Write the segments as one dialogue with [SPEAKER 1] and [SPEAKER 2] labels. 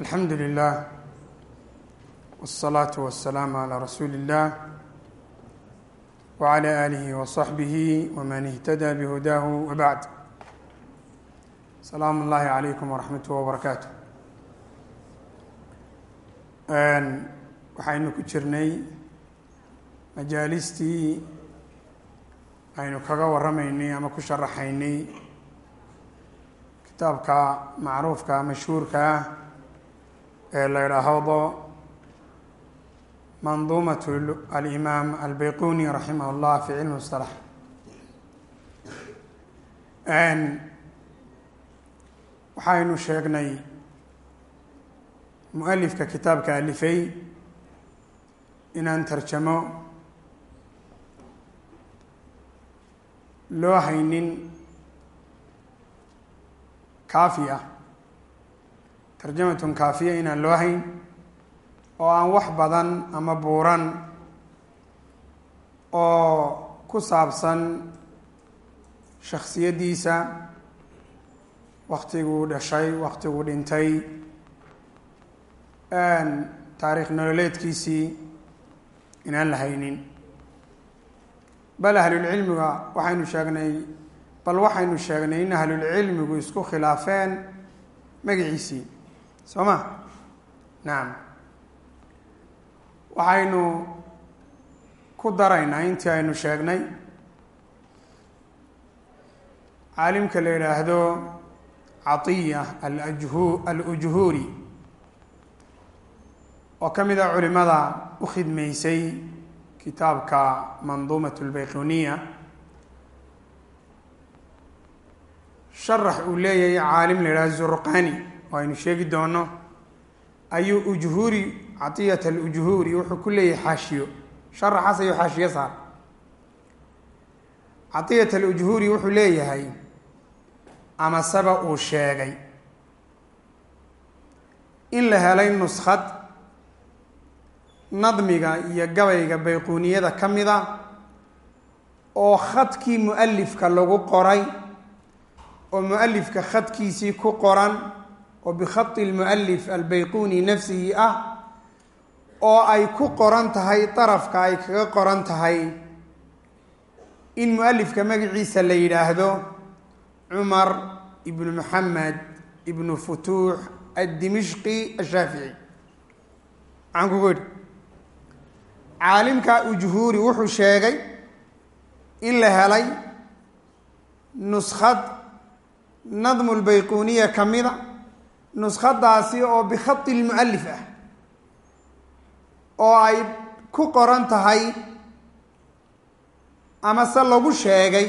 [SPEAKER 1] alxamdu lilah wالsalaatu wasalaamu calaa rasuuli اllah wclى aalihi waصaxbihi wman ihtada bihudaahu wabacd salaamu اllahi calaykum waraxmatuh wbarakaatu waxaynu ku jirnay majaalistii aynu kaga waramaynay ama ku sharaxaynay kitaabka macruufka mashhuurka ah ee la idhaahdo manduumat alimaam albayquni raximah llah fi cilmi mustalax. Waxaynu sheegnay mualifka kitaabka alifay inaan tarjamo loo haynin kaafi ah tarjamatun kaafiya inaan loo hayn oo aan wax badan ama buuran oo ku saabsan shaksiyaddiisa waktiguu dhashay waktiguu dhintay taariikh nololeedkiisii inaan la haynin. Bal ahlulcilmiga waxaynu sheegnay bal waxaynu sheegnay in ahlulcilmigu isku khilaafeen magaciisii soo ma nacam waxaynu ku daraynaa intii aynu sheegnay caalimka la yidhaahdo catiya alajhu alujhuuri oo ka mid a culimada u khidmeysay kitaabka manduumat lbayquniya sharax uu leeyahay caalim la yidhahdo zurqani oo aynu sheegi doono ayuu ujhuuri catiyat alujhuuri wuxuu ku leeyahay xaashiyo. Sharaxaas ayuu xaashiyo saar. Catiyat alujhuuri wuxuu leeyahay amaseba uu sheegay in la helay nuskhad nadmiga iyo gabayga bayquuniyada ka mid a oo khadkii mualifka lagu qoray oo mualifka khadkiisii ku qoran oo bikhati lmualif albayquni nafsihi ah oo ay ku qoran tahay darafka ay kaga qoran tahay in mualifka magaciisa la yidhaahdo cumar ibnu maxamed ibnu futuux addimishqi ashaafici maxaan kugu idhi caalimka ujhuuri wuxuu sheegay in la helay nuskhad nadmu lbayquniya ka mida nuskhadaasi oo bikhati lmualif ah oo ay ku qoran tahay ama se lagu sheegay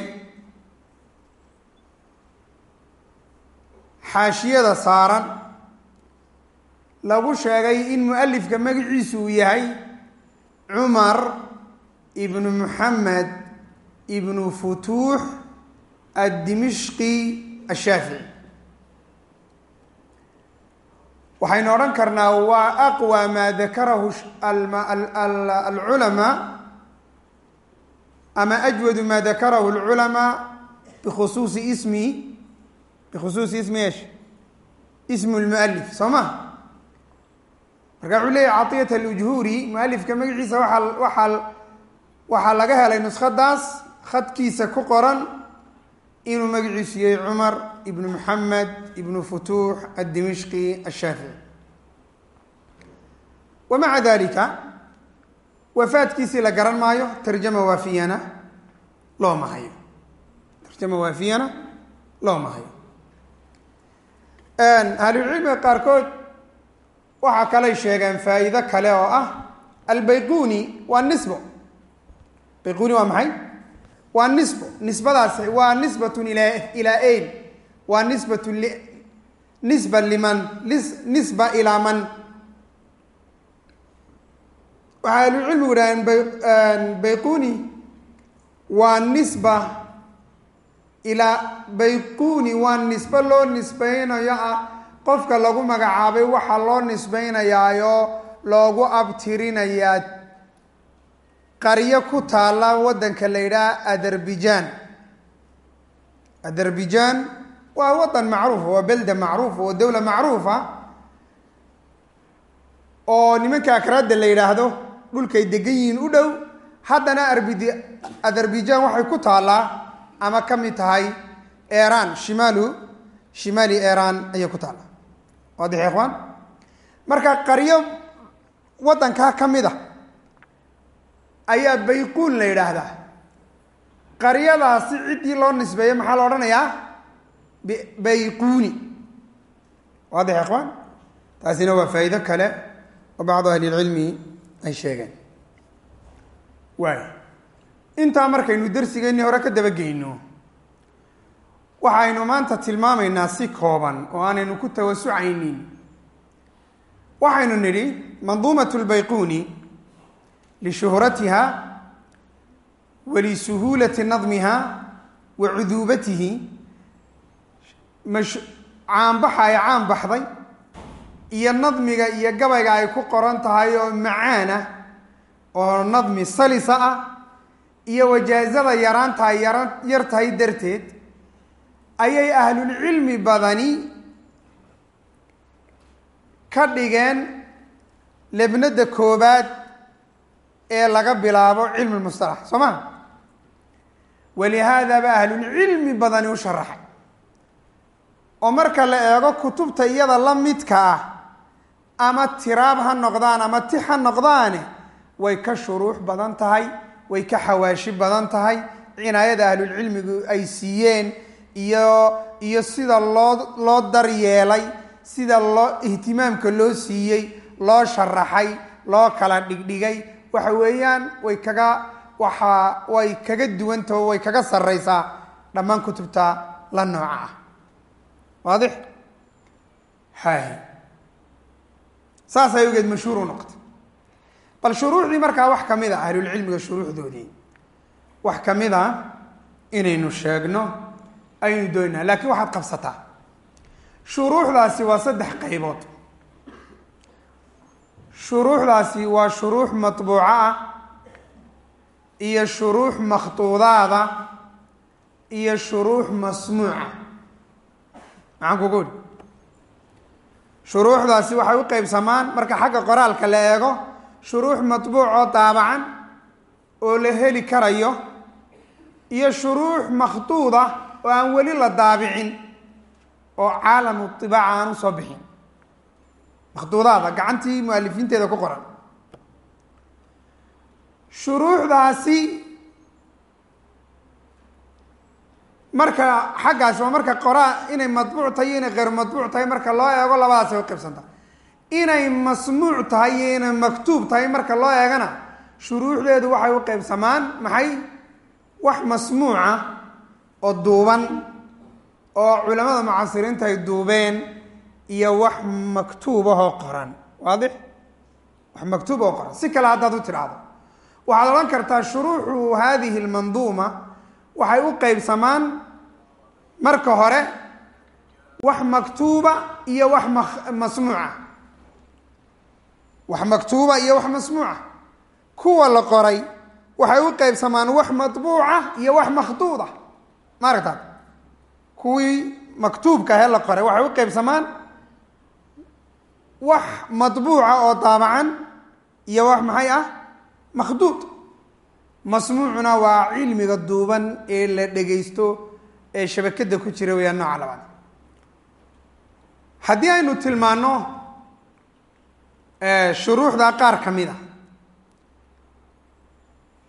[SPEAKER 1] xaashiyada saaran lagu sheegay in mualifka magaciisu uu yahay cumar ibnu muxamed ibnu futuux addimishqi ashaafici waxaynu odhan karnaa waa aqwa maa dakarahu alculamaa ama ajwadu maa dakarahu alculamaa bikhusuusi ismi bikhusuusi ismi esh ismu lmualif soo ma? Marka wuxuu leeyahy catiyat alujhuuri mualifka magaciisa waaa waaa waxaa laga helay nuskhadaas khadkiisa ku qoran inuu magaciisu yahay cumar ibnu maxamed ibnu futuux addimishqi ashaafici wa maca dalika wafaadkiisii la garan maayo tarjama waafiyana looma hayo tarjama waafiyana looma hayo ahlulcilmiga qaarkood waxaa kalay sheegeen faa'iido kale oo ah albayquni waa nisbo. Bayquni waa maxay waa nisbo. Nisbadaasi waa nisbatun ila ilaa ayn. Waa nisbatu nisba liman nisba ilaa man. Waxay ahlucilmigu idhahdeen bayquni waa nisba ilaa bayquni waa nisbe loo nisbeynayo ah qofka lagu magacaabay waxaa loo nisbeynayaayoo loogu abtirinayaa qaryo ku taalla waddanka la yidhaha azerbijaan azerbijaan waa wadan macruufa waa belda macruufa waa dowla macruufa oo nimanka akraadda la yidhaahdo dhulkay degan yihiin u dhow. Haddana arbid azerbaijan waxay ku taallaa ama ka mid tahay iran shimaalu shimaali iran ayay ku taallaa waadix ikhwaan marka qaryo waddankaa ka mid a ayaa bayquun la yidhaahdaa. Qaryadaasi ciddii loo nisbeeyo maxaa la odhanayaa? Bayquuni waadix ikhwaan taasina waa faa'iido kale oo bacdu ahli lcilmi ay sheegeen. Waay intaa markaynu darsigeennii hore ka dabageyno waxaynu maanta tilmaamaynaa si kooban oo aanaynu ku tawasucaynin waxaynu nidhi manduumat lbayquuni lishuhratiha walisuhuulati nadmiha wa cuduubatihi caanbaxa ay caan baxday iyo nadmiga iyo gabayga ay ku qoran tahay oo macaan ah oo nadmi salisa ah iyo wajaazada yaraanta ay yar tahay darteed ayay ahlulcilmi badani ka dhigeen lebnada koobaad ee laga bilaabo cilmi lmustalax soo ma? Walihaadaba ahlulcilmi badani u sharaxay. Oo marka la eego kutubta iyada la midka ah ama tiraab ha noqdaan ama tix ha noqdaane way ka shuruux badan tahay way ka xawaashi badan tahay cinaayada ahlulcilmigu ay siiyeen iyo iyo sida loo loo daryeelay sida loo ihtimaamka loo siiyey loo sharaxay loo kala dhigdhigay waxa weeyaan way kaga waxa way kaga duwantaho way kaga sarreysaa dhammaan kutubta la nooca ah. Waadix? Hay. Saas awgeed mashhuur u noqotay. Bal shuruucdii markaa wax ka mid a ahlulcilmiga shuruucdoodii wax ka mid a inaynu sheegno aynu doonaa laakiin waxaad qabsataa. Shuruuxdaasi waa saddex qaybood shuruuxdaasi waa shuruux matbuuco ah iyo shuruux makhtuudaada iyo shuruux masmuuca maxaan kugu uri shuruuxdaasi waxay u qeybsamaan marka xagga qoraalka la eego shuruux matbuuc oo daabacan oo la heli karayo iyo shuruux makhtuuda oo aan weli la daabicin oo caalamu ibaaca aan u soo bixin makhduudaada gacantii mualifiinteeda ku qoran. Shuruuxdaasi marka xaggaasi waa marka qoraa inay madbuuc tahay iyo inay kheyr madbuuc tahay marka loo eego labadaasay u qaybsanta. Inay masmuuc tahay iyo inay maktuub tahay marka loo eegana shuruuxdeedu waxay u qaybsamaan maxay? Wax masmuuca oo duuban oo culamada mucasiriinta ay duubeen iyo wax maktuubahoo qoran. Waadix? Wax maktuub qoran. Si kale haddaad u tidhaahdo. Waxaad odhan kartaa shuruuxu hadihi almanduuma waxay u qeybsamaan marka hore wax maktuuba iyo wax masmuuca. Wax maktuuba iyo wax masmuuca. Kuwa la qoray waxay u qeybsamaan wax matbuuca iyo wax makhduuda. Ma aragtaa kuwii maktuubka ahee la qoray waxay u qeybsamaan wax matbuuca oo daabacan iyo wax maxay ah? Makhduud. Masmuucuna waa cilmiga duuban ee la dhegaysto ee shabakada ku jira weyaan nooca labaad. Haddii aynu tilmaano shuruuxda qaar ka mid a.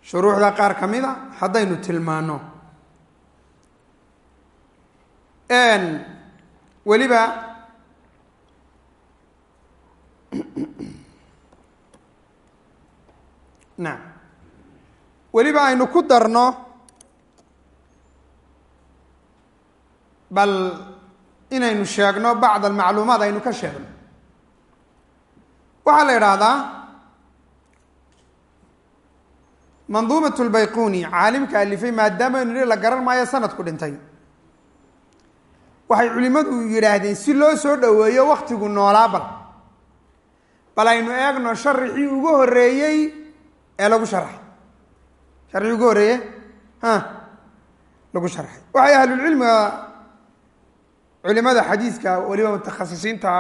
[SPEAKER 1] Shuruuxda qaar ka mid a haddaynu tilmaano weliba naam weliba aynu ku darno bal inaynu sheegno bacd almacluumaat aynu ka sheegno. Waxaa la idhaahdaa manduumat lbayquni caalimka alifay maadaama aynu la garan maayo sanadku dhintay. Waxay culimmadu yidhaahdeen si loo soo dhoweeyo waktigu noolaa bal aynu eegno sharixii ugu horeeyey ee lagu sharxay sharxii ugu horreeye ha. Lagu sharxay waxay ahlulcilmiga culimada xadiiska weliba mutakhasisiinta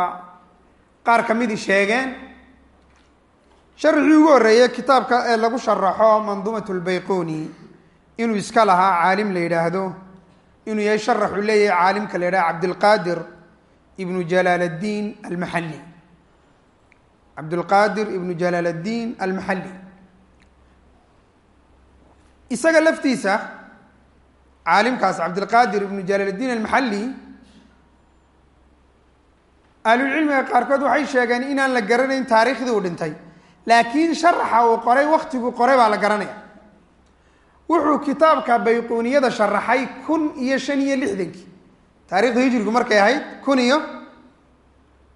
[SPEAKER 1] qaar ka midii sheegeen sharxii ugu horreeyey kitaabka ee lagu sharaxo manduumat lbayquni inuu iska lahaa caalim la yidhaahdo inuu yahay sharaxuu leeyahay caalimka la yidhahdo cabdilqaadir ibnu jalaal addiin almaxalli cabdulqaadir ibnu jalaal addiin almaxalli isaga laftiisa caalimkaas cabdilqaadir ibnu jalaal addiin almaxalli ahlulcilmiga qaarkood waxay sheegeen inaan la garanayn taariikhdii uu dhintay. Laakiin sharaxa uu qoray waktiguu qoray baa la garanaya wuxuu kitaabka bayquuniyada sharaxay kun iyo shan iyo lixdankii. Taarikhda hijrigu markay ahayd kun iyo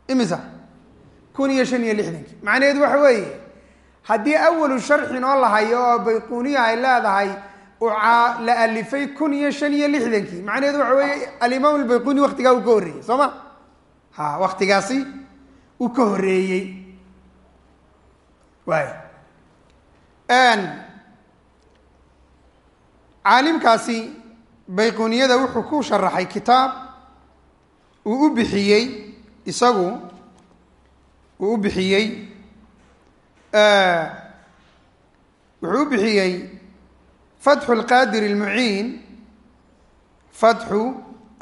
[SPEAKER 1] imisa kun iyo shan iyo lixdankii macnaheedu waxa weeye haddii awalu sharxin oo la hayo oo bayquuniya ay leedahay la alifay kun iyo shan iyo lixdankii macnaheedu waxa weeye alimaam albayquni waktigaa uu ka horreeyey soo ma? Ha waktigaasi uu ka horreeyey. Waay caalimkaasi bayquniyada wuxuu ku sharaxay kitaab uu u bixiyey isagu uu u bixiyey wuxuu u bixiyey fatxu alqaadiri almuciin fatxu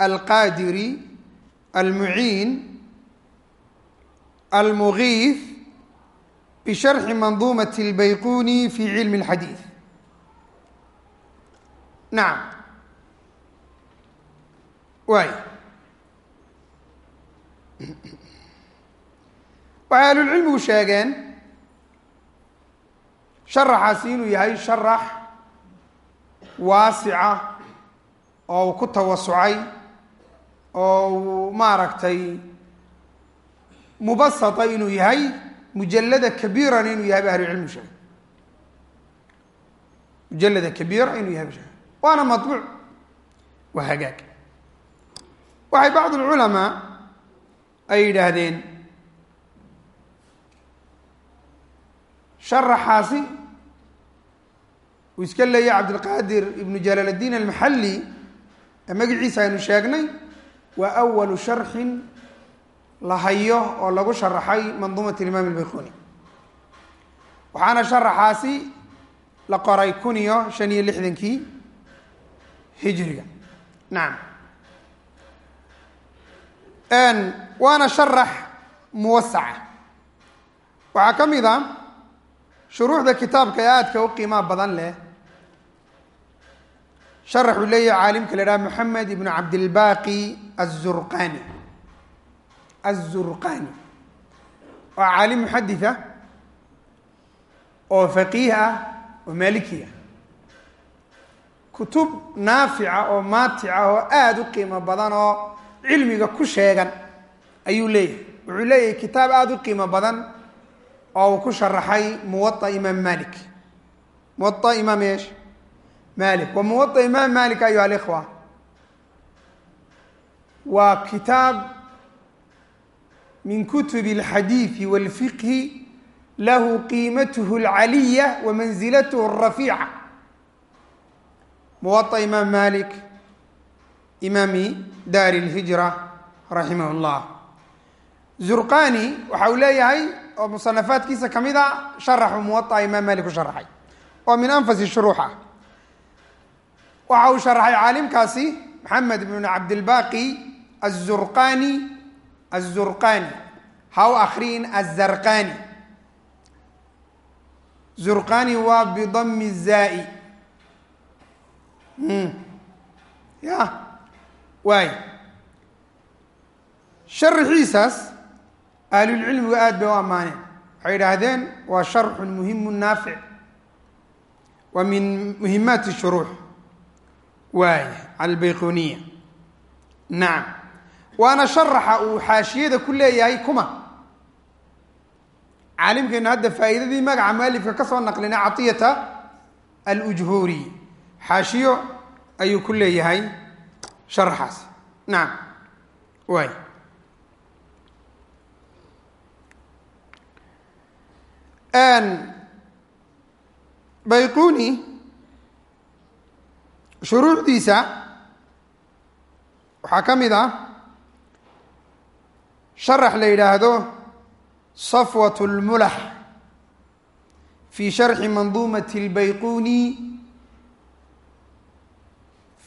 [SPEAKER 1] alqaadiri almuciin almugiif bisharxi manduumati albayquni fi cilmi alxadiid nacam waay waxay ahlulcilmigu sheegeen sharaxaasi inuu yahay sharax waasica oo uu ku tawasucay oo uu maaragtay mubasata inuu yahay mujallada kabiiran inuu yahay ba ahlulcilmigu sheegay. Mujalada kabiira inuu yahay sheegay. Waana maطbuuc waa hagaag. Waxay bacd اlculamaa ay yidhaahdeen sharaxaasi uu iska leeyahy cabdilqaadir ibnu jalaal اdiin almaxalli ee magaciisa aynu sheegnay waa awalu sharxin la hayo oo lagu sharaxay manduumat imaam اlbayquni waxaana sharaxaasi la qoray kun iyo shan iyo lixdankii hijriga nacam waana sharax muwasaca waxaa ka mid a shuruuxda kitaabka ee aadka u qiimaha badan leh sharaxuu leeyahay caalimka la idhaha moxamed ibnu cabdilbaqi azurqani azurqani waa caalim muxaditha oo faqiih ah oo maliki ah. Kutub naafica oo maatica oo aada u qiimo badan oo cilmiga ku sheegan ayuu leeyahay. Wuxuu leeyahay kitaab aada u qiimo badan oo uu ku sharaxay muwaطa imaam malik muwaطa imaam esh malik wa muwaطa imaam malik ayuha alikhwa waa kitaab min kutub اlxadiiثi wاlfiqhi lahu qiimathu اlcaliya wa manzilathu الrafiica muwaطa imaam malik imaami daari اlhijra raximah اllah zurqani waxa uu leeyahay oo musanafaadkiisa ka mid a sharaxu muwaطa imaam malik u sharaxay oo min anfasi shuruux ah waxa uu sharaxay caalimkaasi maxamed ibn cabdilbaqi azurqani azurqani ha u azarqani zurqani waa bidami zaa ya. Waay. Sharaxiisaas ahlulcilmigu aad bay u ammaaneen waxay yidhaahdeen waa sharxun muhimu naafic. Wa min muhimaati shuruux. Waay albayquniya. Nacam waana sharaxa uu xaashiyada ku leeyahay kuma. Caalimkeenu hadda faa'iidadii magaca mualifka ka soo naqlina caطiyata alujhuuri xaashiyo ayuu ku leeyahay sharaxaas nacam waay bayquni shuruucdiisa waxaa ka mid ah sharax la yidhaahdo safwat lmulax fi sharxi manduumati اlbayquni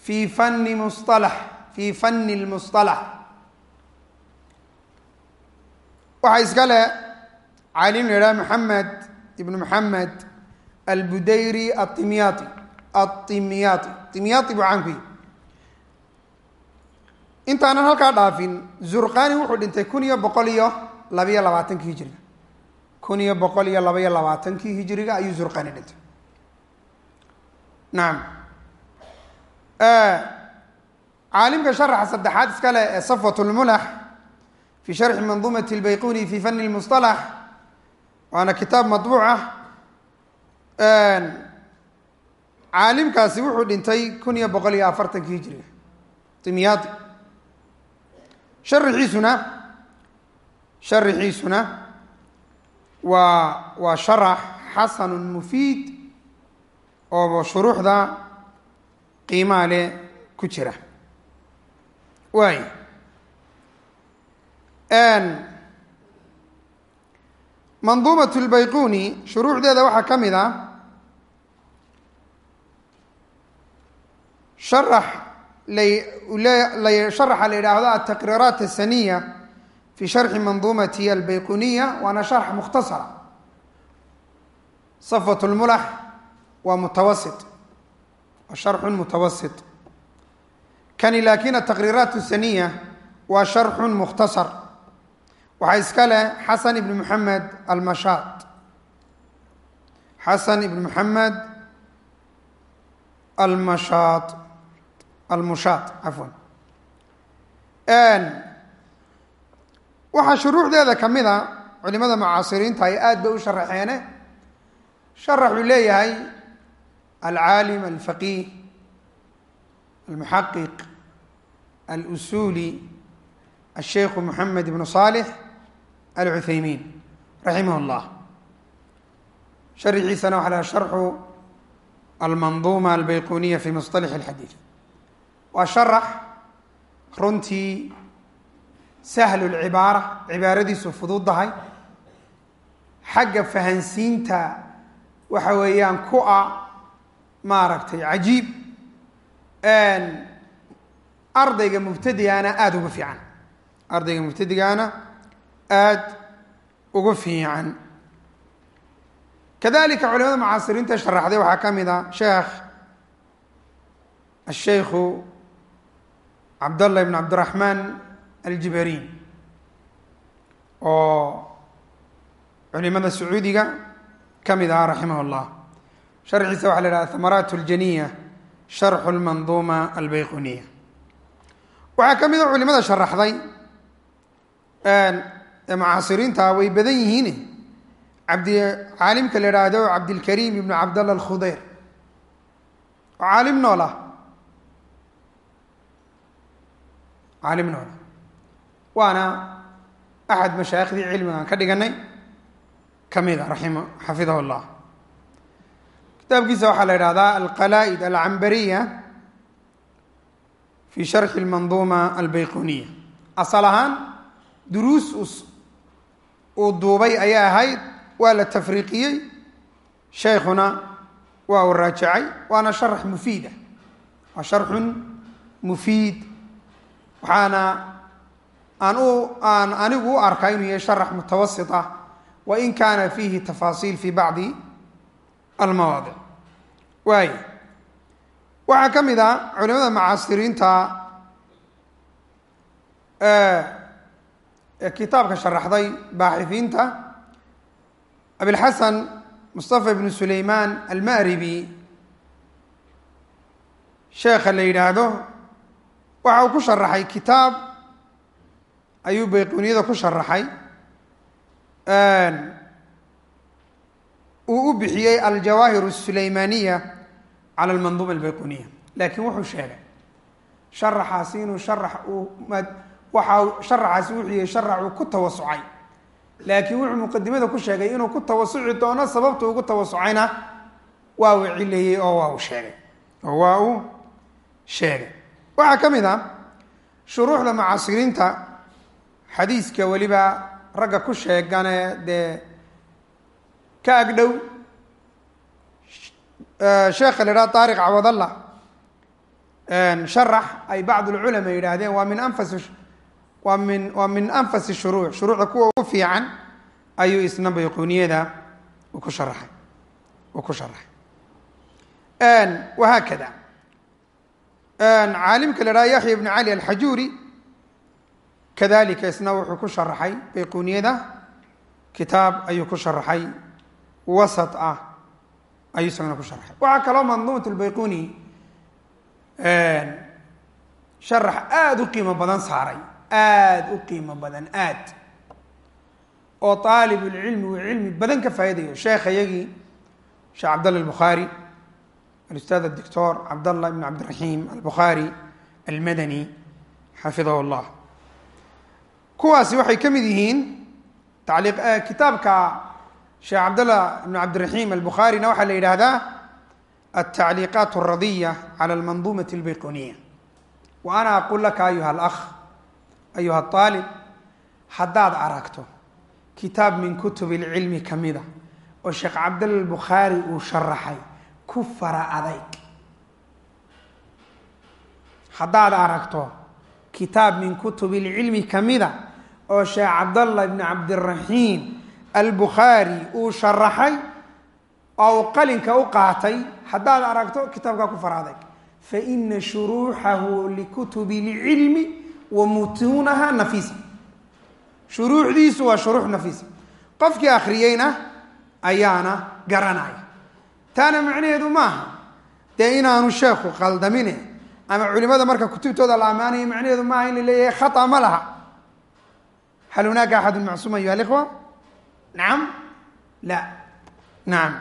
[SPEAKER 1] fi fani musalax fi fani اlmusطalax waxaa iska le caalim la yidhaha maxamed ibn maxamed albudayri aimyai aimyai imyai buu caan ku yihi intaanan halkaa dhaafin zurqani wuxuu dhintay kun iyo boqol iyo labayo labaatankii hijiriga. Kun iyo boqol iyo labaiyo labaatankii hijiriga ayuu zurqani dhintay. Nacam caalimka sharaxa saddexaad iska leh ee safwat lmulax fi sharxi manduumati اlbayquni fi fani lmusطalax waana kitaab maطbuuc ah. Caalimkaasi wuxuu dhintay kun iyo boqol iyo afartankii hijiriga imyaadi sharixiisuna sharixiisuna waa waa sharax xasanu mufiid oo shuruuxda qiimaa leh ku jira. Waay manduumat lbayquni shuruucdeeda waxaa ka mid ah sharax sharaxa la yidhaahdo altaqriiraat asaniya fi sharxi manduumati albayquniya waana sharx mukhtasara. Safwat lmulax waa mutawasit waa sharxun mutawasit kani laakin ataqriiraat asaniya waa sharxun mukhtasar waxaa iska leh xasan ibn maxamed almashaat xasan ibn maxamed almashaat almushaat cafwan waxaa shuruucdeeda ka mid a culimada mucaasiriinta ay aad bay u sharaxeene sharaxuu leeyahay alcaalim alfaqiih almuxaqiq alusuli asheikhu moxamed ibnu saalix alcuthaymiin raximah llah sharixiisana waxa la sharxu almanduuma albayquniya fi musطalax alxadiid waa sharax runtii sahlu lcibaara cibaaradiisu fududahay xagga fahansiinta waxa weeyaan ku a maaragtay cajiib ardayga mubtadigaana aada uga fiican ardayga mubtadigaana aada uga fiican. Kadalika culimada mucaasiriinta sharaxday waxaa ka mid a sheekh asheikhu cabdallah ibn cabdiraxmaan aljibariin oo culimada sacuudiga ka mid ah raximah llah sharxiisa waxa la yidhaha hamaraat اljaniya sharxu lmanduuma albayquniya. Waxaa ka mid a culimada sharaxday mucaasiriinta way badan yihiin cabdi caalimka la idhaahdo cabdilkariim ibnu cabdallah alkhudeyr oo caalim nool ah. Caalim nool. Ah waana axad mashaayikhdii cilmigaan ka dhiganay. Ka mid a raxima xafidahu llah kitaabkiisa waxaa la idhahdaa alqalaa'id alcambariya fi sharxi lmanduuma albayquniya asal ahaan duruus uu duubay ayay ahayd waa la tafriiqiyey shaykhuna waa uu raajacay waana sharax mufiida waa sharxun mufiid. Waxaana aan u aan anigu u arkaa inuu yahay sharax mutawasit ah wain kaana fiihi tafaasiil fi bacdi almawaadic waay waxaa ka mid a culimada mucaasiriinta ee kitaabka sharaxday baaxifiinta abilxasan mustafa ibnu sulaymaan almaribi sheekha la yidhaahdo waxa uu ku sharaxay kitaab ayuu bayquniyada ku sharaxay uu u bixiyey aljawaahir الsulaymaniya cala almanduuma albayquniya. Laakiin wuxuu sheegay sharaxaasi inuu sharax uu waxa sharaxaasi wuxuu yahay sharax uu ku tawasucay laakiin wuxuu muqadimada ku sheegay inuu ku tawasuci doono sababta ugu tawasucayna waa uu cileeyey oo waa uu sheegay oo waa uu sheegay. Waxaa ka mid a shuruuxda mucaasiriinta xadiiska weliba ragga ku sheegane dee ka agdhow sheekha la idhaha taariq cawadalla sharax ay bacd lculama yidhaahdeen waa min anfas waa min waa min anfasi shuruuc. Shuruucda kuwa ugu fiican ayuu isna bayquniyada ku sharaxay. Uu ku sharaxay. Wahaakada caalimka la idhaha yaxya ibn cali alxajuuri kadalika isna wuxuu ku sharaxay bayquniyada kitaab ayuu ku sharaxay. Wasat ah ayuu isagana ku sharaxay. Waxaa kaloo manduumat lbayquni sharax aada u qiimo badan saaray aada u qiimo badan aad. Oo aalibulcilmi uu cilmi badan ka faa'idayo sheekha yagii sheekh cabdalla albukhaari alustaad adoctor cabdallah ibn cabdiraxiim albukhaari almadani xafidahu llah kuwaasi waxay ka mid yihiin taliiq kitaabka sheekh cabdallah ibn cabdiraxiim albukhaarina waxaa la yidhaahdaa altacliiqaat alradiya cala almanduumati albayquniya. Wa ana aqul laka ayuha ayuha aalib haddaad aragto kitaab min kutub ilcilmi ka mida oo sheekh cabdalla albukhaari uu sharaxay ku fara adayg haddaad aragto kitaab min kutub ilcilmi ka mida oo sheekh cabdallah ibni cabdiraxiim albukhaari uu sharaxay oo uu qalinka u qaatay haddaad aragto kitaabkaa ku fara adayg faina shuruuxahu likutubi ilcilmi wa mutuunaha nafiisa shuruuxdiisu waa shuruux nafiisa qofkii akhriyeyna ayaana garanaya. Taana macnaheedu maaha? Dee inaanu sheekhu qaldamine ama culimada marka kutubtooda la ammaanayo macnaheedu maaha in la leeyahay khata ma laha? Hal hunaaka axadu macsuum ayuha alikhwa nacam la. Nacam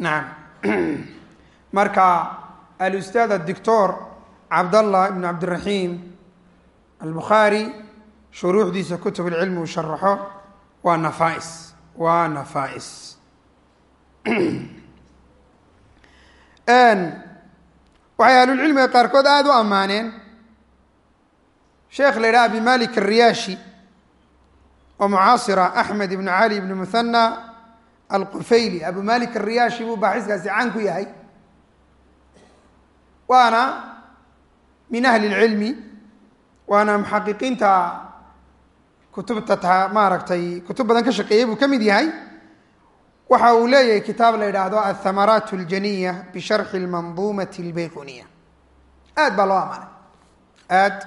[SPEAKER 1] nacam marka alustaad adoctor cabdallah ibn cabdiraxiim albukhaari shuruuxdiisa kutub ilcilmi uu sharaxo waa nafais waa nafais waxay ahlulcilmiga qaarkood aada u ammaaneen. Sheekh la yidhaha abi malik alriyaashi oo mucaasira axmed ibn cali ibn muhana alqufayli abu malik alriyaashi buu baaxiskaasi caan ku yahay. Waana min ahli اlcilmi waana muxaqiqiinta kutubta maaragtay kutub badan ka shaqeeyey buu ka mid yahay waxa uu leeyahay kitaab la yidhaahdo athamaraat اljaniya bisharxi اlmanduumati اlbayquniya aad baa loo amaanay aad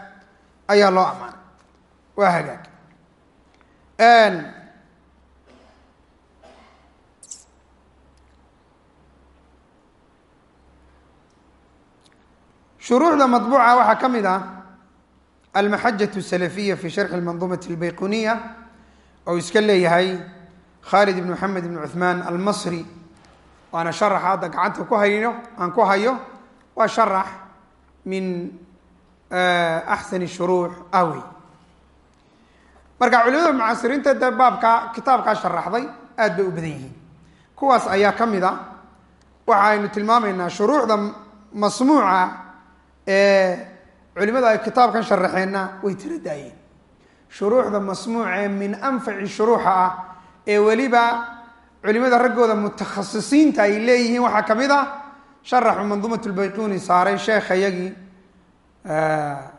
[SPEAKER 1] ayaa loo amaanay waa hagaag shuruuxda maطbuuca waxaa ka mid ah almaxajaة الsalafiya fi sharxi اlmanduumati اlbayquniya ou iska leeyahay khalid ibn maxamed ibn cuثmaan almasri waana sharax hadda gacanta ku hayno aan ku hayo waa sharax min axsan shuruux awey marka culimada mucaasiriinta dee baabka kitaabkaa sharaxday aad bay u badan yihiin kuwaas ayaa ka mid a waxa aynu tilmaamaynaa shuruucda masmuuca ee culimadu ay kitaabkan sharaxeenna way tira daayeen. Shuruuxda masmuuca ee min anfaci shuruuxa ah ee weliba culimada raggooda mutakhasisiinta ay leeyihiin waxaa ka mid a sharaxu manduumat lbayquni saaray sheekha yagii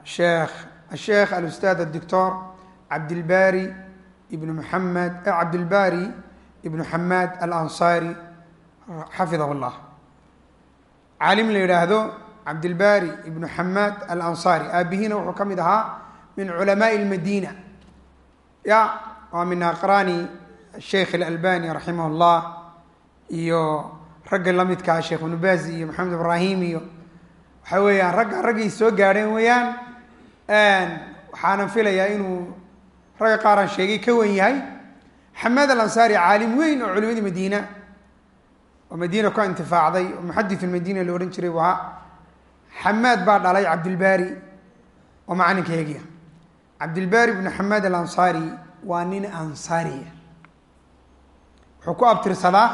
[SPEAKER 1] sheekh asheekh alustaad adoctor cabdilbari ibnu muxamed cabdilbari ibnu xamaad alansaari xafidahu llah caalim la yidhaahdo cabdilbari ibnu xamaad alansaari. Aabihiina wuxuu ka mid ahaa min culamaai lmadiina ya waa min aqrani sheikh alalbani raximah llah iyo ragga la midkaa sheekh ibnu iyo maxamed ibrahim iyo waxa weeyaan ragga raggay soo gaadheen weeyaan waxaana filayaa inuu ragga qaaraan sheegay ka wen yahay. Xamaad alansaari caalim weyn oo culimadii madiina oo madiina ku intifaacday oo muxadithu madiina la odhan jiray ahaa xamaad baa dhalay cabdilbari oo macalinka eegya cabdilbari ibnu xamaad alansaari waa nin ansaariya wuxuu ku abtirsadaa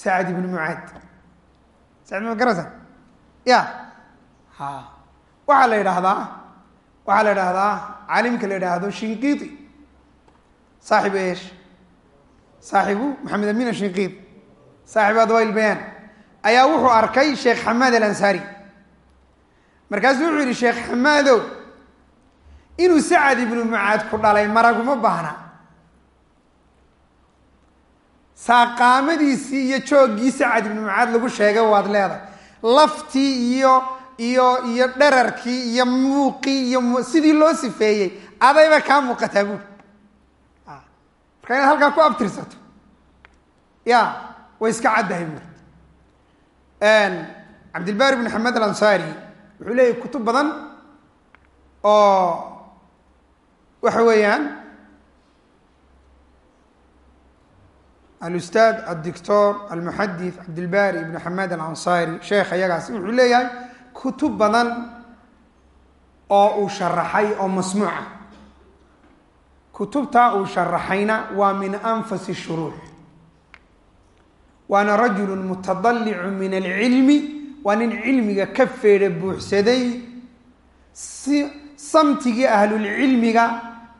[SPEAKER 1] sacad ibnu mucaad sacad ma garasa ya. Ha. Waxaa la yidhaahdaa waxaa la yidhaahdaa caalimka la yidhaahdo shinqiiti saaxibu esh saaxibu maxamed amin ashinqiit saaxib adwayl bayaan ayaa wuxuu arkay sheekh xamaad alansaari markaasuu wuxuu yihi sheekh xamaadow inuu sacad ibnu mucaad ku dhalay maraguma baahna. Saaqaamadiisii iyo jooggii sacad ibnu mucaad lagu sheegay waad leedahay. Laftii iyo iyo iyo dherarkii iyo muuqii iyo sidii loo sifeeyey adayba kaa muuqataa buuri marka inaad halkaa ku abtirsato. Ya way iska caddahay buuri cabdilbari bn xamed alansaari wuxuu leeyahy kutub badan oo waxa weeyaan alustaad addictor almuxadith cabdilbari ibn xamed alansaari sheekh ayagaas wuxuu leeyahay kutub badan oo uu sharaxay oo masmuuca kutubtaa uu sharaxayna waa min anfasi shuruux waana rajulu mutadalicu min alcilmi waa nin cilmiga ka feedha buuxsaday. Si samtigii ahlulcilmiga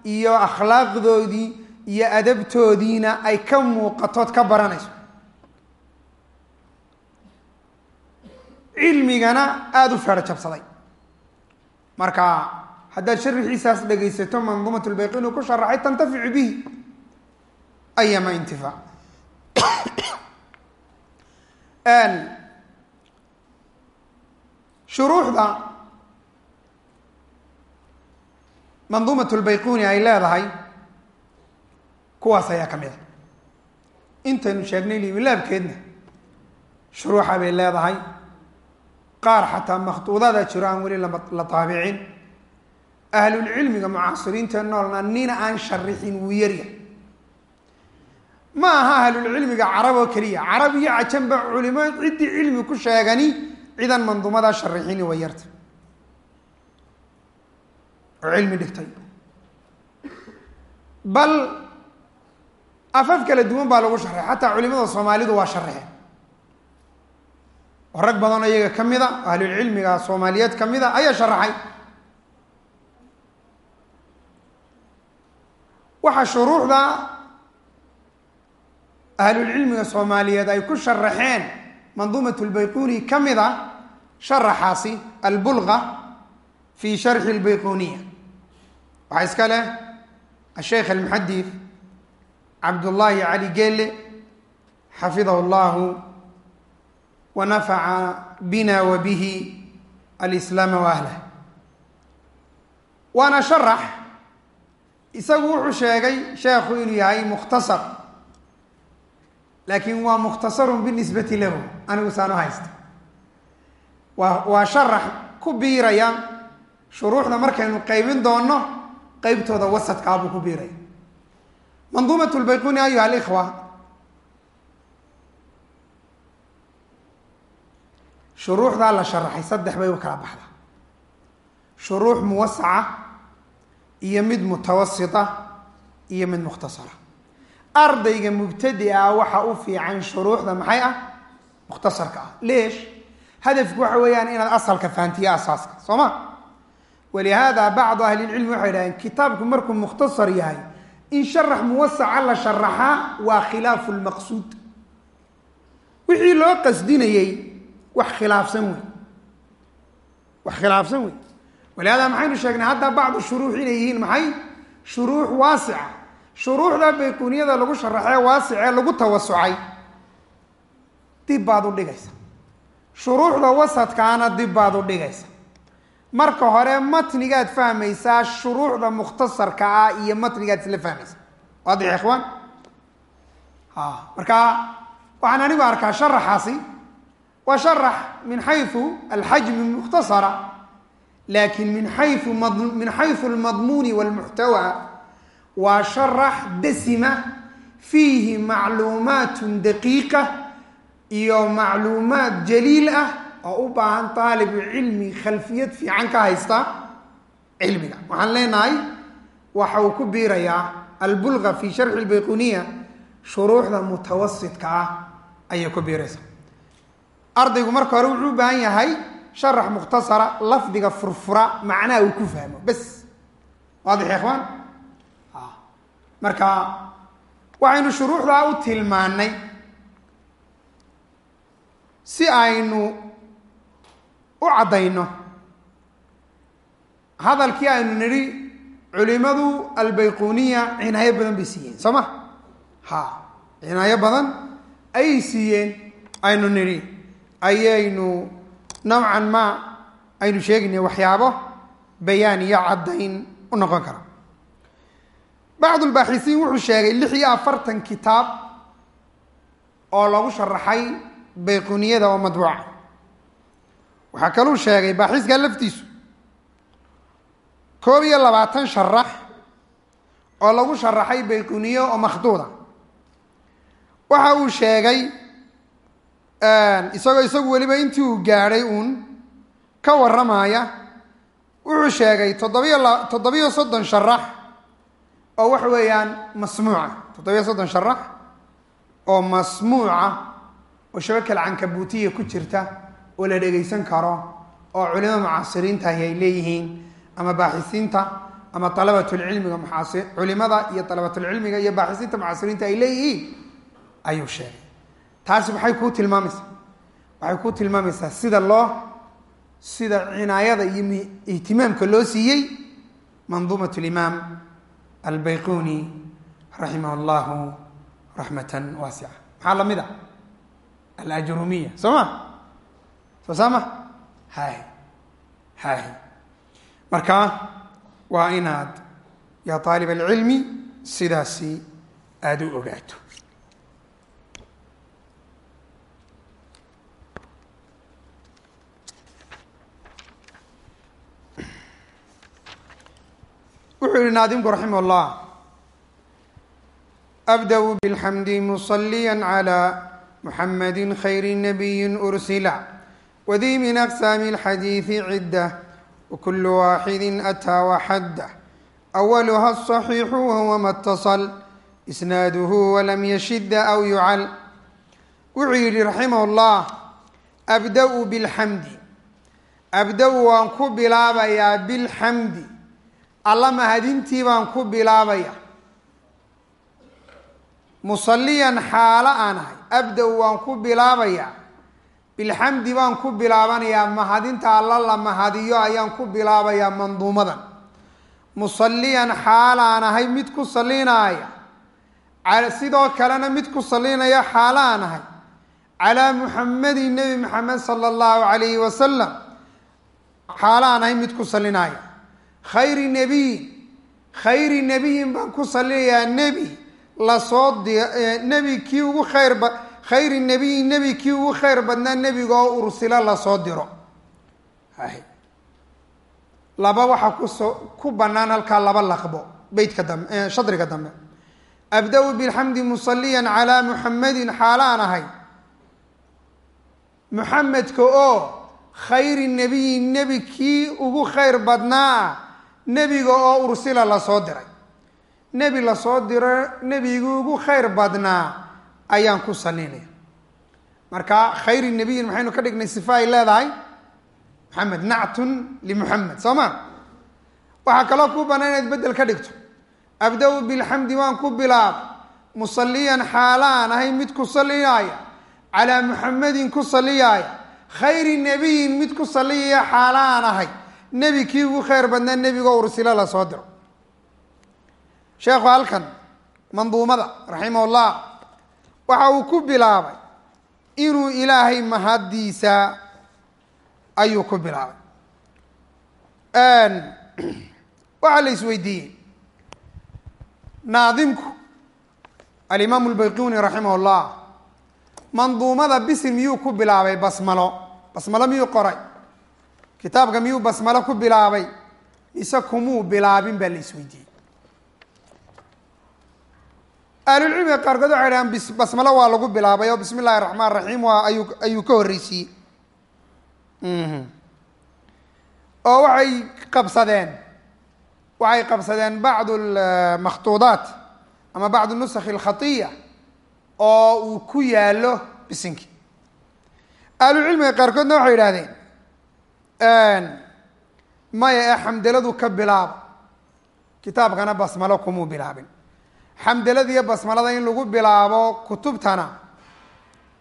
[SPEAKER 1] iyo akhlaaqdoodii iyo adabtoodiina ay ka muuqatood ka baranayso. Cilmigana aada u feedho jabsaday. Marka haddaad sharixiisaas dhegaysato manduumat lbayqi inuu ku sharaxay tantaficu bihi. Ayama intifaac shuruuxda manduumat lbayquni ay leedahay kuwaas ayaa ka mid a. Intaynu sheegnay liimilaabkeedna shuruuxa bay leedahay. Qaar xataa makhtuudada jiro aan weli la taabicin. Ahlulcilmiga mucaasiriinta noolna nina aan sharixin wuu yarya ma aha ahlulcilmiga carab oo keliya. Carab iyo cajanba culimo ciddii cilmi ku sheegani cidan manduumadaa sharixini way yarta oo cilmi dhigtay. Bal afaf kala duwan baa lagu sharxay xataa culimada soomaalidu waa sharxeen oo rag badanoo iyaga ka mid a ahlulcilmiga soomaaliyeed ka mid a ayaa sharaxay waxaa shuruuxda ahlulcilmiga soomaaliyeed ay ku sharaxeen manduumat lbayquni ka mid a sharaxaasi albulga fi sharxi lbayquniya waxaa iska leh asheikh almuxadith cabdullaahi cali geele xafidahu llahu wa nafaca bina wa bihi alislaama wa waana sharax isagu wuxuu sheegay sheekhu inuu yahay mukhtasar laakiin waa mukhtasarun binisbati lahu anigu saanu haysta waa waa sharax ku biiraya shuruuxda markaynu qaybin doonno qeybtooda wasadkaa buu ku biiraya manduumat lbayquni ayuha alikhwa shuruuxdaa la sharaxay saddex bay u kala baxdaa shuruux muwasaca iyo mid mutawasita iyo mid mukhtasara ardayga mubtadi ah waxa u fiican shuruuxda maxay ah? Mukhtasarka ah. Leesh hadafku waxa weeyaan inaad asalka fahantiyo asaaska soo ma? Walihaada bacdu ahli lcilmi waxay dhahdeen kitaabku markuu mukhtasar yahay in sharax muwasaca la sharaxaa waa khilaafu lmaqsuud wixii loo qasdinayey wax khilaafsan wey wax khilaafsan wey walihaada maxaynu sheegnay hadda bacdu shuruux inay yihiin maxay? Shuruux waasica shuruuxda bayquniyada lagu sharaxee waasicee lagu tawasucay dib baad u dhigaysa. Shuruuxda wasadkaana dib baad u dhigaysa. Marka hore matnigaad fahmaysaa shuruuxda mukhtasarka ah iyo matnigaad isla fahmaysaa waadix ikhwaan a marka waxaan anigu arkaa sharaxaasi. Waa sharax min xayu alxajmi mukhtasara laakiin min xayu min xayu almadmuuni walmuxtawa waa sharax dasima fiihi macluumaat daqiiqa iyo macluumaat jaliil ah oo u baahan taalibu cilmi khalfiyad fiican ka haysta cilmiga. Waxaan leenahay waxa uu ku biirayaa albulga fi sharxi lbayquniya shuruuxda mutawasitka ah ayay ku biiraysa ardaygu marka hore wuxuu u baahan yahay sharax mukhtasara lafdiga furfura macnaha uu ku fahmo bes waadix ikhwaan marka waxaynu shuruuxdaa u tilmaanay si aynu u caddayno. Hadalkii aynu nidhi culimadu albayquniya cinaayo badan bay siiyeen soo ma? Ha cinaayo badan ayay siiyeen aynu nidhi. Ayaynu nowcan ma aynu sheegaynay waxyaabo bayaan iyo caddayn u noqon kara bacdu lbaaxisiin wuxuu sheegay lix iyo afartan kitaab oo lagu sharaxay bayquniyada oo madbuuca waxaa kaluu sheegay baaxiskaa laftiisu koob iyo labaatan sharax oo lagu sharaxay bayquniyo oo makhduuda waxa uu sheegay isagoo isagu weliba intii uu gaadhay uun ka warramaya wuxuu sheegay toddobiyo la soddon sharax oo waxa weeyaan masmuuca. Toddobiyo soddon sharax oo masmuuca oo shabakal cankabuutiya ku jirta oo la dhegaysan karo oo culimada mucaasiriintahi ay leeyihiin ama baaxisiinta ama alabatulcilmiga muaasi culimada iyo alabatulcilmiga iyo baaxisiinta mucaasiriinta ay leeyihiin ayuu sheegay. Taasi maxay kuu tilmaamaysaa. Waxay kuu tilmaamaysaa sida loo sida cinaayada iyo ihtimaamka loo siiyey manduumat limaam albayquni raximah allahu raxmatan waasica maxaa la mid a alajrumiya. Soo ma? Soo saama? Hay hay marka waa inaad yaa aalib alcilmi sidaasi aada u ogaato wuxuu yihi naadimku raximah اllah abda-u bاlxamdi muصaliya عlى muxamadi khayr nabiyi ursila wdi min aqsaami اlxadiiثi cidah wkul waaxidi ataa waxaddah أwaluha الصaxiixu wahuwa ma اtasl isnaaduhu walam yashida aw yucal wuxuu yihi raximah اllah abda-u bاlxamdi abda-u waan ku bilaabayaa bilxamdi alla mahadintii baan ku bilaabaya. Musaliyan xaalo aan ahay. Abda-u waan ku bilaabayaa bilxamdi baan ku bilaabanayaa. Mahadinta alla la mahadiyo ayaan ku bilaabayaa manduumadan. Musaliyan xaalaan ahay mid ku salinaaya sidoo kalena mid ku salinaya xaalaan ahay. Calaa muxamedin nebi maxamed sala allahu calayhi wasalam xaalaan ahay mid ku salinaaya khayri nebiyin khayri nebiyin baan ku salinayaa nebi la soo di nebi kii ugu khayrba khayri nebiyin nebi kii ugu khayr badnaa nebiga oo ursilo la soo diro. Laba waxaa ku soo ku bannaan halkaa laba laqbo beytka dambe shadriga dambe. Abda-u bilxamdi musaliyan calaa muxamedin xaalaan ahay. Muxamedka oo khayri nebiyin nebi kii ugu khayr badnaa nebiga oo ursila la soo diray. Nebi la soo diro nebigii ugu khayr badnaa ayaan ku salinaya marka khayri nebiyin maxaynu ka dhignay sifa ay leedahay? Maxamed nactun limuxamed soo ma? Waxaa kaloo kuu bannaa inaad beddel ka dhigto. Abda-u bilxamdi waan ku bilaab. Musaliyan xaalaan ahay mid ku saliyaaya calaa muxamedin ku saliyaaya khayri nebiyin mid ku saliyaya xaalaan ahay nebi kii ugu khayr badnaa nebigoo ursilo la soo diro. Sheekhu halkan manduumada raximah llah waxa uu ku bilaabay inuu ilaahay mahaddiisa ayuu ku bilaabay. Waxaa la isweydiiyey. Naadimku alimaamu lbayquni raximah llah manduumada bisin miyuu ku bilaabay basmalo. Basmalo miyuu qoray kitaabka miyuu basmalo ku bilaabay? Mise kumuu bilaabin baa la isweydiiyey ahlulcilmiga qaarkood waxay dhahaan basmalo waa lagu bilaabay oo bismi illahi raxmaan raxiim waa ayuu ayuu ka horreysiiyey. Oo waxay qabsadeen waxay qabsadeen bacdu lmakhtuudaat ama bacdu nusakhi alkhatiya oo uu ku yaalo bisinki. Ahlucilmiga qaarkoodna waxay yidhahdeen maya ee xamdeladu ka bilaaba kitaabkana basmalo kumuu bilaabin. Xamdelada iyo basmalada in lagu bilaabo kutubtana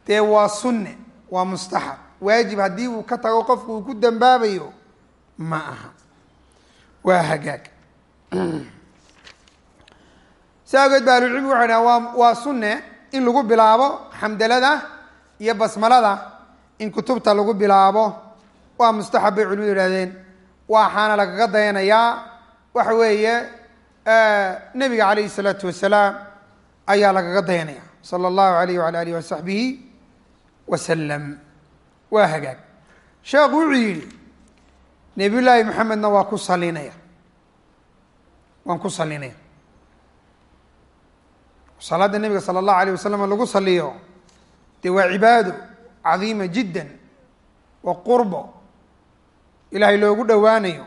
[SPEAKER 1] dee waa sunne waa mustaxab. Waajib haddii uu ka tago qofku uu ku dambaabayo ma aha. Waa hagaag. Si awgeed ba ahlulcilmigu waxay dhahan waa waa sunne in lagu bilaabo xamdalada iyo basmalada in kutubta lagu bilaabo waa mustaxab bay culimadu yihahdeen waxaana lagaga dayanayaa waxa weeye nebiga calayhi الsalaatu wasalaam ayaa lagaga dayanaya salى اllahu alayh wala alih wasaxbihi wasalam waa hagaag sheekhu wuxuu yihi nebiy llaahi maxamedna waa ku salinaya waan ku salinaya salaada nebiga salى اllahu alayh wasalam lagu saliyo dee waa cibaado cadiima jidda wa qurbo ilaahay loogu dhowaanayo.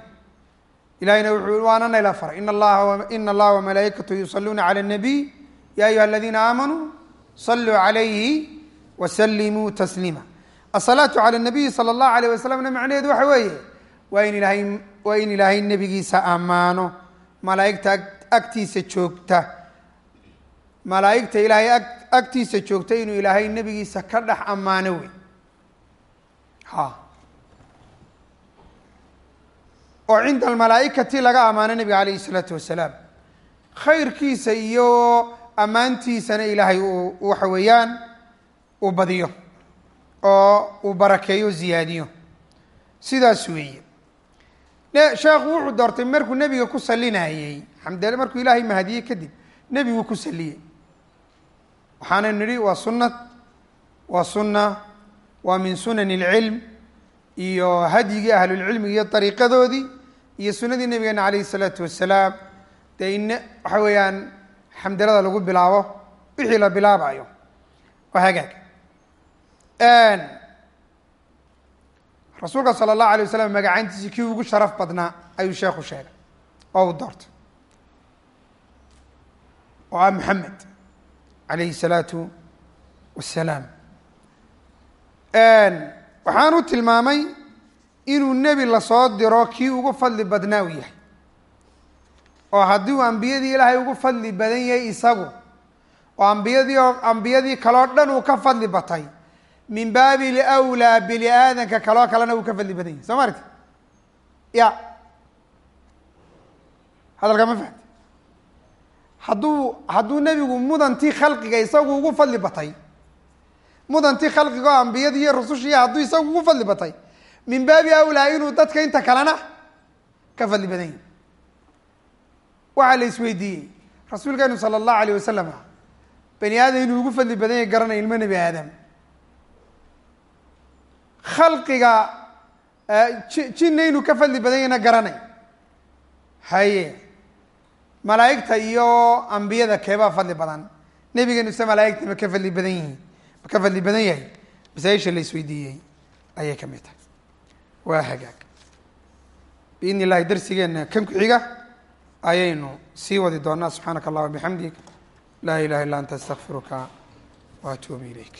[SPEAKER 1] Ilahayna wuxuu waanana ila faray. In allaha ina allaha wamalaa'ikatu yusaluuna cala الnabiy ya ayuha aladiina aamanuu saluu calayhi wasalimuu tasliima asalaatu cala nabiyi sala allahu alayh wasalamna macnaheedu waxa weeye waa in ilaahay waa in ilaahay nebigiisa ammaano. Malaaigta agtiisa joogta. Malaaigta ilaahay agtiisa joogta inuu ilaahay nebigiisa ka dhex ammaano wey oo cinda almalaa'ikati laga ammaano nebiga calayhi isalaatu wasalaam. Khayrkiisa iyo ammaantiisana ilaahay uu waxa weeyaan uu badiyo oo uu barakeeyo ziyaadiyo. Sidaas weeye. Sheekhu wuxuu doortay markuu nebiga ku salinayey xamdale markuu ilaahay mahadiyey kadib nebiguu ku saliyey waxaana nidhi waa sunad waa sunna waa min sunani اlcilm iyo hadyigii ahlulcilmiga iyo dariiqadoodii iyo sunadii nebigeena calayhi الsalaatu wasalaam dee in waxa weeyaan xamdalada lagu bilaabo wixii la bilaabayo waa hagaag rasuulka salى الlahu alay wasalam magacaantiisii kii ugu sharaf badnaa ayuu sheekhu sheegay oo uu doortay oo ah maxamed calayhi الsalaatu wasalaam waxaanu tilmaamay inuu nebi la soo diro kii ugu fadli badnaa u yahay. Oo haddii uu ambiyadii ilaahay ugu fadli badan yahay isagu oo ambiyadii oo ambiyadii kaleo dhan uu ka fadli batay min baabi lwlaa bini aadanka kaloo kalena uu ka fadli badan yahay. Soo ma arti ya. Hadalka ma fahamti hadduu hadduu nebigu mudantii khalqiga isagu ugu fadli batay mudantii khalqiga oo ambiyadii iyo rusushiiya hadduu isagu ugu fadli batay min baabi awlaa inuu dadka inta kalena ka fadli badan yahay. Waxaa la isweydiiyey rasuulkeenu sala allahu alayh wasalam bani aadam inuu ugu fadli badan yahay garanay ilmo nebi aadam. Khalqiga jinna inuu ka fadli badan yahayna garanay haye malaa'igta iyo ambiyada keebaa fadli badan? Nebigeenu se malaa'igta ma ka fadli badan yihiin ma ka fadli badan yahay. Masaaisha la isweydiiyey ayay ka mid tahay waa hagaag. Biidni illahi darsigeena kan ku-xiga ayaynu sii wadi doonaa subxaanaka allahuma bixamdik laa ilaha illa anta astaqfiruka wa atuubu ilayk